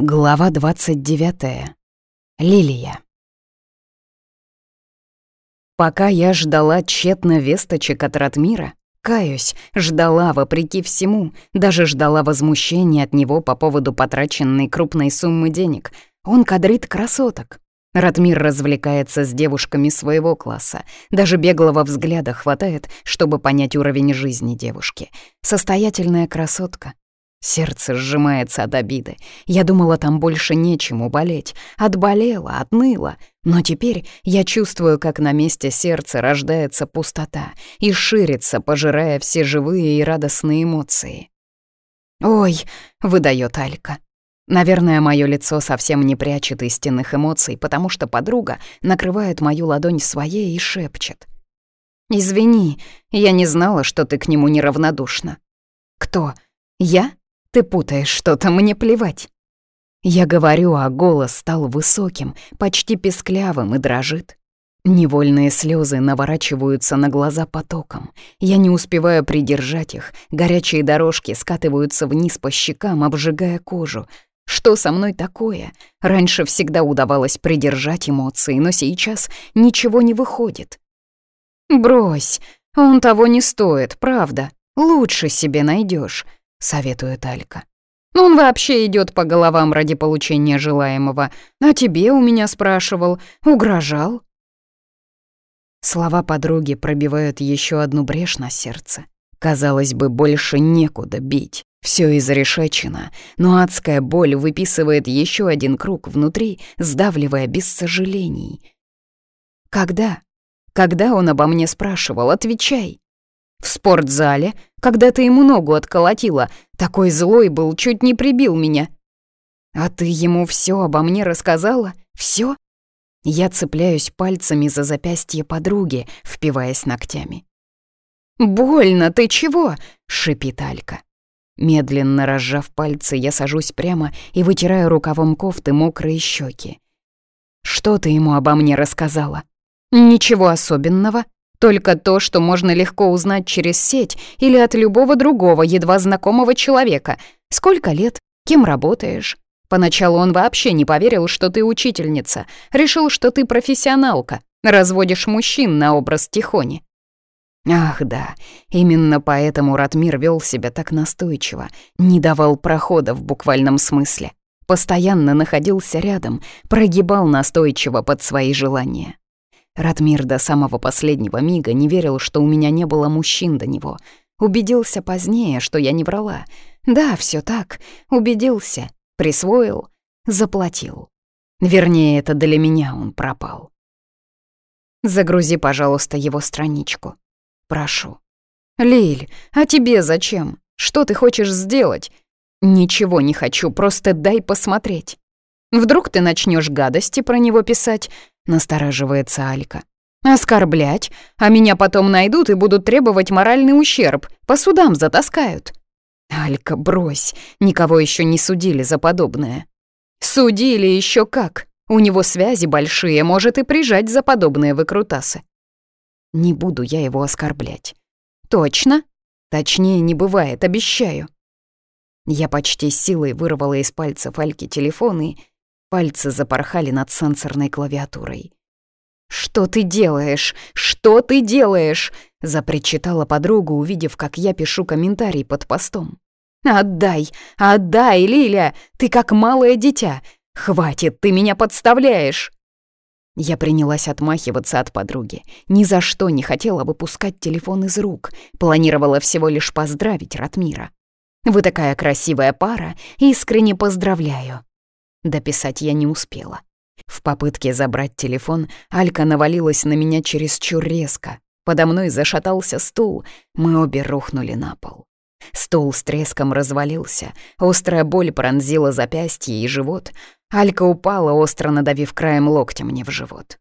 Глава 29. Лилия. Пока я ждала тщетно весточек от Ратмира, каюсь, ждала вопреки всему, даже ждала возмущения от него по поводу потраченной крупной суммы денег. Он кадрит красоток. Ратмир развлекается с девушками своего класса. Даже беглого взгляда хватает, чтобы понять уровень жизни девушки. Состоятельная красотка, Сердце сжимается от обиды. Я думала, там больше нечему болеть. Отболела, отныла. Но теперь я чувствую, как на месте сердца рождается пустота и ширится, пожирая все живые и радостные эмоции. «Ой!» — выдает Алька. Наверное, мое лицо совсем не прячет истинных эмоций, потому что подруга накрывает мою ладонь своей и шепчет. «Извини, я не знала, что ты к нему неравнодушна». «Кто? Я?» ты путаешь что-то, мне плевать». Я говорю, а голос стал высоким, почти песклявым и дрожит. Невольные слезы наворачиваются на глаза потоком. Я не успеваю придержать их. Горячие дорожки скатываются вниз по щекам, обжигая кожу. Что со мной такое? Раньше всегда удавалось придержать эмоции, но сейчас ничего не выходит. «Брось, он того не стоит, правда. Лучше себе найдешь. — советует Алька. «Но «Ну, он вообще идет по головам ради получения желаемого. А тебе у меня спрашивал, угрожал?» Слова подруги пробивают еще одну брешь на сердце. Казалось бы, больше некуда бить. Все изрешечено, но адская боль выписывает еще один круг внутри, сдавливая без сожалений. «Когда?» Когда он обо мне спрашивал, отвечай. В спортзале, когда ты ему ногу отколотила. Такой злой был, чуть не прибил меня». «А ты ему все обо мне рассказала? Все? Я цепляюсь пальцами за запястье подруги, впиваясь ногтями. «Больно, ты чего?» — шипит Алька. Медленно разжав пальцы, я сажусь прямо и вытираю рукавом кофты мокрые щеки. «Что ты ему обо мне рассказала?» «Ничего особенного», только то, что можно легко узнать через сеть или от любого другого, едва знакомого человека. Сколько лет? Кем работаешь? Поначалу он вообще не поверил, что ты учительница. Решил, что ты профессионалка. Разводишь мужчин на образ Тихони. Ах да, именно поэтому Ратмир вел себя так настойчиво, не давал прохода в буквальном смысле. Постоянно находился рядом, прогибал настойчиво под свои желания. Радмир до самого последнего мига не верил, что у меня не было мужчин до него. Убедился позднее, что я не врала. Да, все так. Убедился, присвоил, заплатил. Вернее, это для меня он пропал. Загрузи, пожалуйста, его страничку. Прошу. Лиль, а тебе зачем? Что ты хочешь сделать? Ничего не хочу, просто дай посмотреть. Вдруг ты начнешь гадости про него писать, Настораживается Алька. «Оскорблять? А меня потом найдут и будут требовать моральный ущерб. По судам затаскают». «Алька, брось. Никого еще не судили за подобное». «Судили еще как. У него связи большие, может и прижать за подобные выкрутасы». «Не буду я его оскорблять». «Точно?» «Точнее не бывает, обещаю». Я почти силой вырвала из пальцев Альки телефон и Пальцы запорхали над сенсорной клавиатурой. «Что ты делаешь? Что ты делаешь?» — запричитала подруга, увидев, как я пишу комментарий под постом. «Отдай! Отдай, Лиля! Ты как малое дитя! Хватит, ты меня подставляешь!» Я принялась отмахиваться от подруги. Ни за что не хотела выпускать телефон из рук. Планировала всего лишь поздравить Ратмира. «Вы такая красивая пара, искренне поздравляю!» Дописать я не успела. В попытке забрать телефон Алька навалилась на меня чересчур резко. Подо мной зашатался стул, мы обе рухнули на пол. Стул с треском развалился, острая боль пронзила запястье и живот. Алька упала, остро надавив краем локтя мне в живот.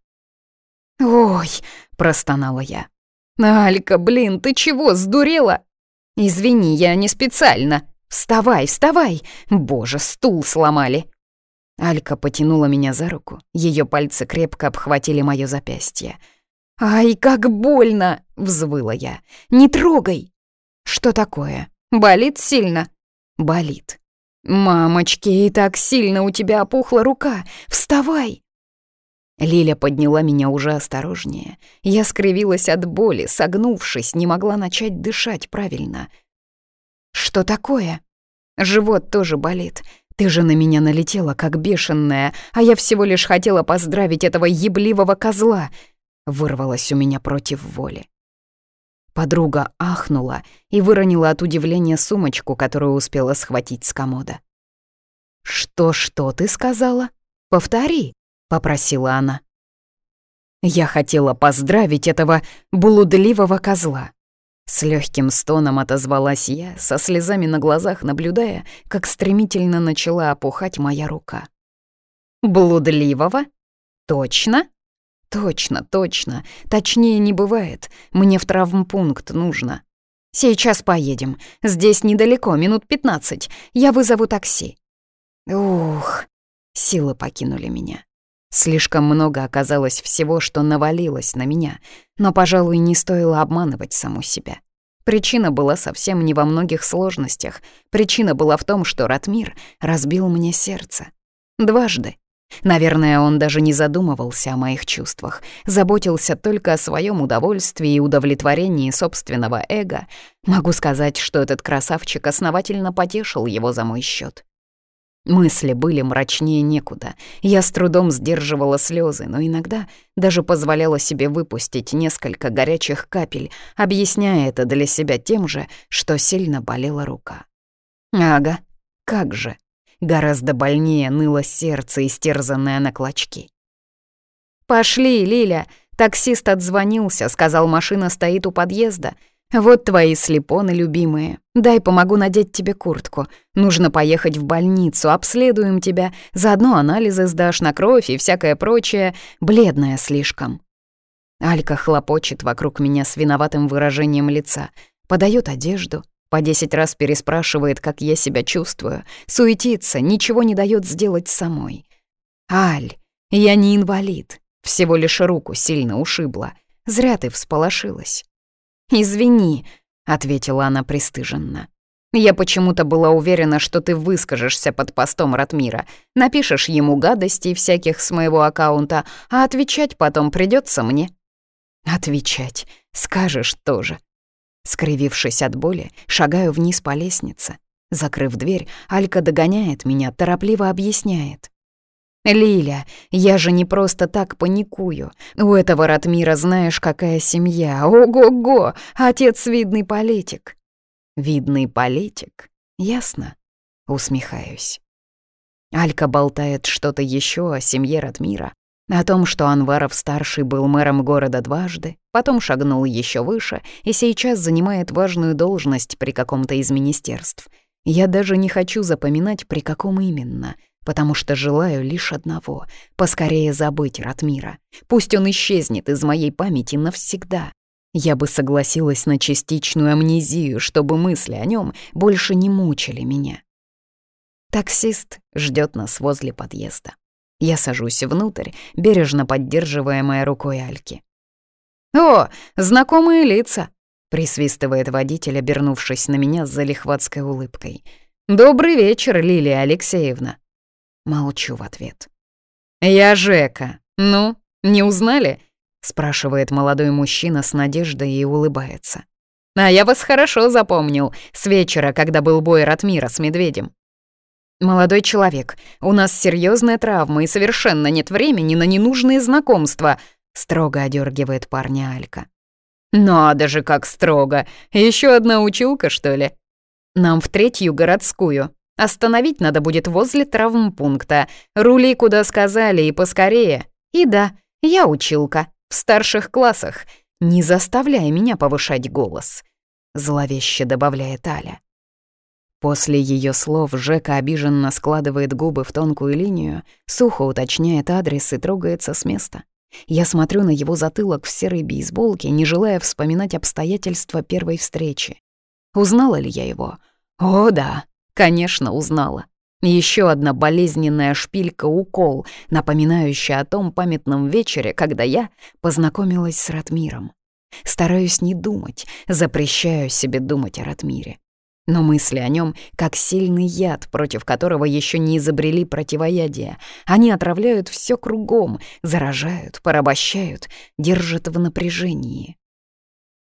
«Ой!» — простонала я. «Алька, блин, ты чего, сдурела?» «Извини, я не специально. Вставай, вставай! Боже, стул сломали!» Алька потянула меня за руку. Ее пальцы крепко обхватили мое запястье. «Ай, как больно!» — взвыла я. «Не трогай!» «Что такое? Болит сильно?» «Болит». «Мамочки, и так сильно у тебя опухла рука! Вставай!» Лиля подняла меня уже осторожнее. Я скривилась от боли, согнувшись, не могла начать дышать правильно. «Что такое?» «Живот тоже болит. Ты же на меня налетела, как бешеная, а я всего лишь хотела поздравить этого ебливого козла!» Вырвалась у меня против воли. Подруга ахнула и выронила от удивления сумочку, которую успела схватить с комода. «Что-что ты сказала? Повтори!» — попросила она. «Я хотела поздравить этого блудливого козла!» С легким стоном отозвалась я, со слезами на глазах наблюдая, как стремительно начала опухать моя рука. «Блудливого? Точно?» «Точно, точно. Точнее не бывает. Мне в травмпункт нужно. Сейчас поедем. Здесь недалеко, минут пятнадцать. Я вызову такси». Ух, силы покинули меня. Слишком много оказалось всего, что навалилось на меня, но, пожалуй, не стоило обманывать саму себя. Причина была совсем не во многих сложностях. Причина была в том, что Ратмир разбил мне сердце. Дважды. Наверное, он даже не задумывался о моих чувствах, заботился только о своем удовольствии и удовлетворении собственного эго. Могу сказать, что этот красавчик основательно потешил его за мой счет. Мысли были мрачнее некуда. Я с трудом сдерживала слезы, но иногда даже позволяла себе выпустить несколько горячих капель, объясняя это для себя тем же, что сильно болела рука. Ага, как же. Гораздо больнее ныло сердце, истерзанное на клочки. «Пошли, Лиля!» Таксист отзвонился, сказал, машина стоит у подъезда — «Вот твои слепоны, любимые. Дай помогу надеть тебе куртку. Нужно поехать в больницу, обследуем тебя, заодно анализы сдашь на кровь и всякое прочее, бледная слишком». Алька хлопочет вокруг меня с виноватым выражением лица, подает одежду, по десять раз переспрашивает, как я себя чувствую, суетится, ничего не дает сделать самой. «Аль, я не инвалид, всего лишь руку сильно ушибла. Зря ты всполошилась». «Извини», — ответила она пристыженно. «Я почему-то была уверена, что ты выскажешься под постом Ратмира, напишешь ему гадостей всяких с моего аккаунта, а отвечать потом придется мне». «Отвечать. Скажешь тоже». Скривившись от боли, шагаю вниз по лестнице. Закрыв дверь, Алька догоняет меня, торопливо объясняет. «Лиля, я же не просто так паникую. У этого Ратмира знаешь, какая семья. Ого-го! Отец видный политик». «Видный политик? Ясно?» Усмехаюсь. Алька болтает что-то еще о семье Ратмира, о том, что Анваров-старший был мэром города дважды, потом шагнул еще выше и сейчас занимает важную должность при каком-то из министерств. Я даже не хочу запоминать, при каком именно — потому что желаю лишь одного — поскорее забыть Ратмира. Пусть он исчезнет из моей памяти навсегда. Я бы согласилась на частичную амнезию, чтобы мысли о нем больше не мучили меня. Таксист ждет нас возле подъезда. Я сажусь внутрь, бережно поддерживаемая рукой Альки. «О, знакомые лица!» — присвистывает водитель, обернувшись на меня с залихватской улыбкой. «Добрый вечер, Лилия Алексеевна!» Молчу в ответ. «Я Жека. Ну, не узнали?» — спрашивает молодой мужчина с надеждой и улыбается. «А я вас хорошо запомнил с вечера, когда был бой Ратмира с Медведем. «Молодой человек, у нас серьезная травма и совершенно нет времени на ненужные знакомства», — строго одергивает парня Алька. «Надо же, как строго! Еще одна училка, что ли?» «Нам в третью городскую. Остановить надо будет возле травмпункта. Рули, куда сказали, и поскорее. И да, я училка. В старших классах. Не заставляй меня повышать голос. Зловеще добавляет Аля. После ее слов Жека обиженно складывает губы в тонкую линию, сухо уточняет адрес и трогается с места. Я смотрю на его затылок в серой бейсболке, не желая вспоминать обстоятельства первой встречи. Узнала ли я его? О, да, Конечно, узнала. Еще одна болезненная шпилька-укол, напоминающая о том памятном вечере, когда я познакомилась с Ратмиром. Стараюсь не думать, запрещаю себе думать о Ратмире. Но мысли о нем как сильный яд, против которого еще не изобрели противоядие. Они отравляют все кругом, заражают, порабощают, держат в напряжении.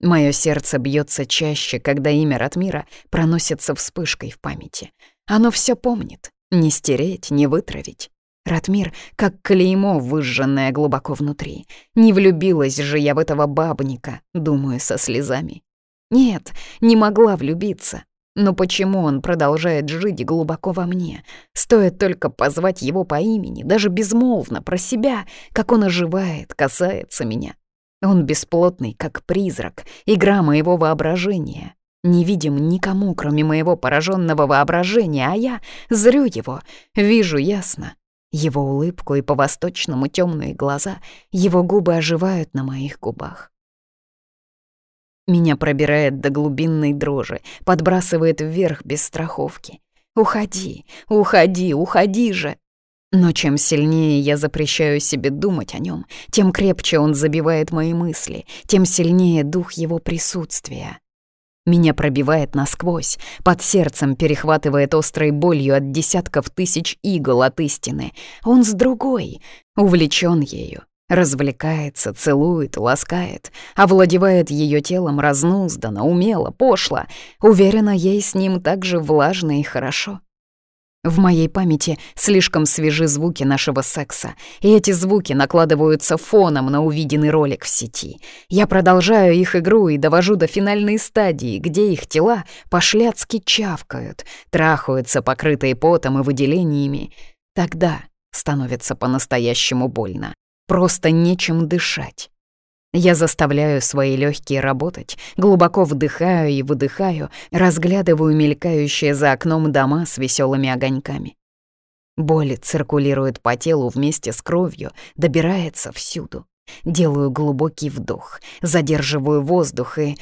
Мое сердце бьется чаще, когда имя Ратмира проносится вспышкой в памяти. Оно все помнит, не стереть, не вытравить. Ратмир, как клеймо, выжженное глубоко внутри. Не влюбилась же я в этого бабника, думаю, со слезами. Нет, не могла влюбиться. Но почему он продолжает жить глубоко во мне? Стоит только позвать его по имени, даже безмолвно, про себя, как он оживает, касается меня, он бесплотный, как призрак, игра моего воображения. Не видим никому, кроме моего пораженного воображения, а я зрю его, вижу ясно. Его улыбку и по-восточному темные глаза, его губы оживают на моих губах. Меня пробирает до глубинной дрожи, подбрасывает вверх без страховки. «Уходи, уходи, уходи же!» Но чем сильнее я запрещаю себе думать о нем, тем крепче он забивает мои мысли, тем сильнее дух его присутствия. Меня пробивает насквозь, под сердцем перехватывает острой болью от десятков тысяч игл от истины. Он с другой, увлечен ею, развлекается, целует, ласкает, овладевает ее телом разнузданно, умело, пошло, уверена ей с ним так же влажно и хорошо. В моей памяти слишком свежи звуки нашего секса, и эти звуки накладываются фоном на увиденный ролик в сети. Я продолжаю их игру и довожу до финальной стадии, где их тела пошляцки чавкают, трахаются, покрытые потом и выделениями. Тогда становится по-настоящему больно. Просто нечем дышать. Я заставляю свои легкие работать, глубоко вдыхаю и выдыхаю, разглядываю мелькающие за окном дома с веселыми огоньками. Боль циркулирует по телу вместе с кровью, добирается всюду. Делаю глубокий вдох, задерживаю воздух и...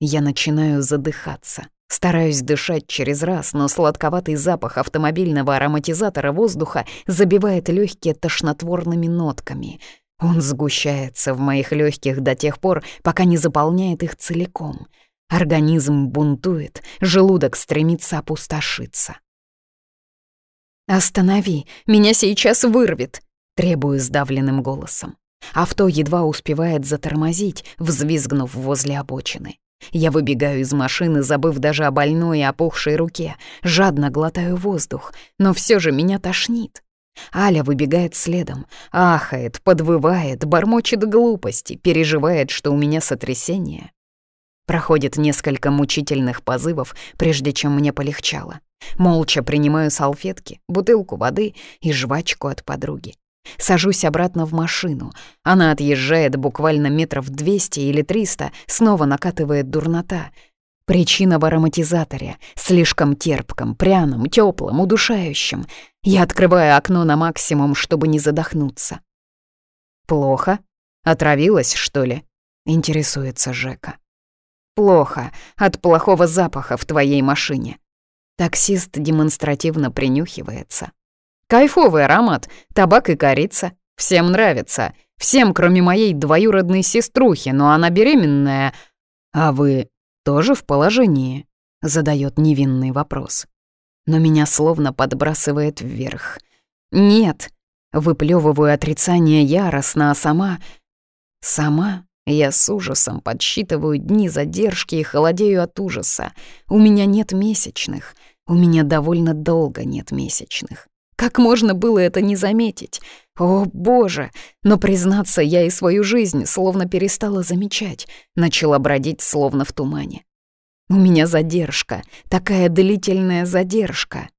Я начинаю задыхаться. Стараюсь дышать через раз, но сладковатый запах автомобильного ароматизатора воздуха забивает легкие тошнотворными нотками — он сгущается в моих легких до тех пор, пока не заполняет их целиком. Организм бунтует, желудок стремится опустошиться. «Останови, меня сейчас вырвет!» — требую сдавленным голосом. Авто едва успевает затормозить, взвизгнув возле обочины. Я выбегаю из машины, забыв даже о больной и опухшей руке, жадно глотаю воздух, но все же меня тошнит. Аля выбегает следом, ахает, подвывает, бормочет глупости, переживает, что у меня сотрясение. Проходит несколько мучительных позывов, прежде чем мне полегчало. Молча принимаю салфетки, бутылку воды и жвачку от подруги. Сажусь обратно в машину. Она отъезжает буквально метров 200 или 300, снова накатывает дурнота — Причина в ароматизаторе, слишком терпком, пряном, теплом, удушающем. Я открываю окно на максимум, чтобы не задохнуться. «Плохо? Отравилась, что ли?» — интересуется Жека. «Плохо. От плохого запаха в твоей машине». Таксист демонстративно принюхивается. «Кайфовый аромат. Табак и корица. Всем нравится. Всем, кроме моей двоюродной сеструхи, но она беременная. А вы тоже в положении?» — задает невинный вопрос. Но меня словно подбрасывает вверх. «Нет!» — выплевываю отрицание яростно, а сама... Сама я с ужасом подсчитываю дни задержки и холодею от ужаса. У меня нет месячных. У меня довольно долго нет месячных. Как можно было это не заметить? О, боже! Но, признаться, я и свою жизнь словно перестала замечать, начала бродить словно в тумане. У меня задержка, такая длительная задержка.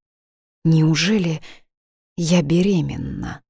Неужели я беременна?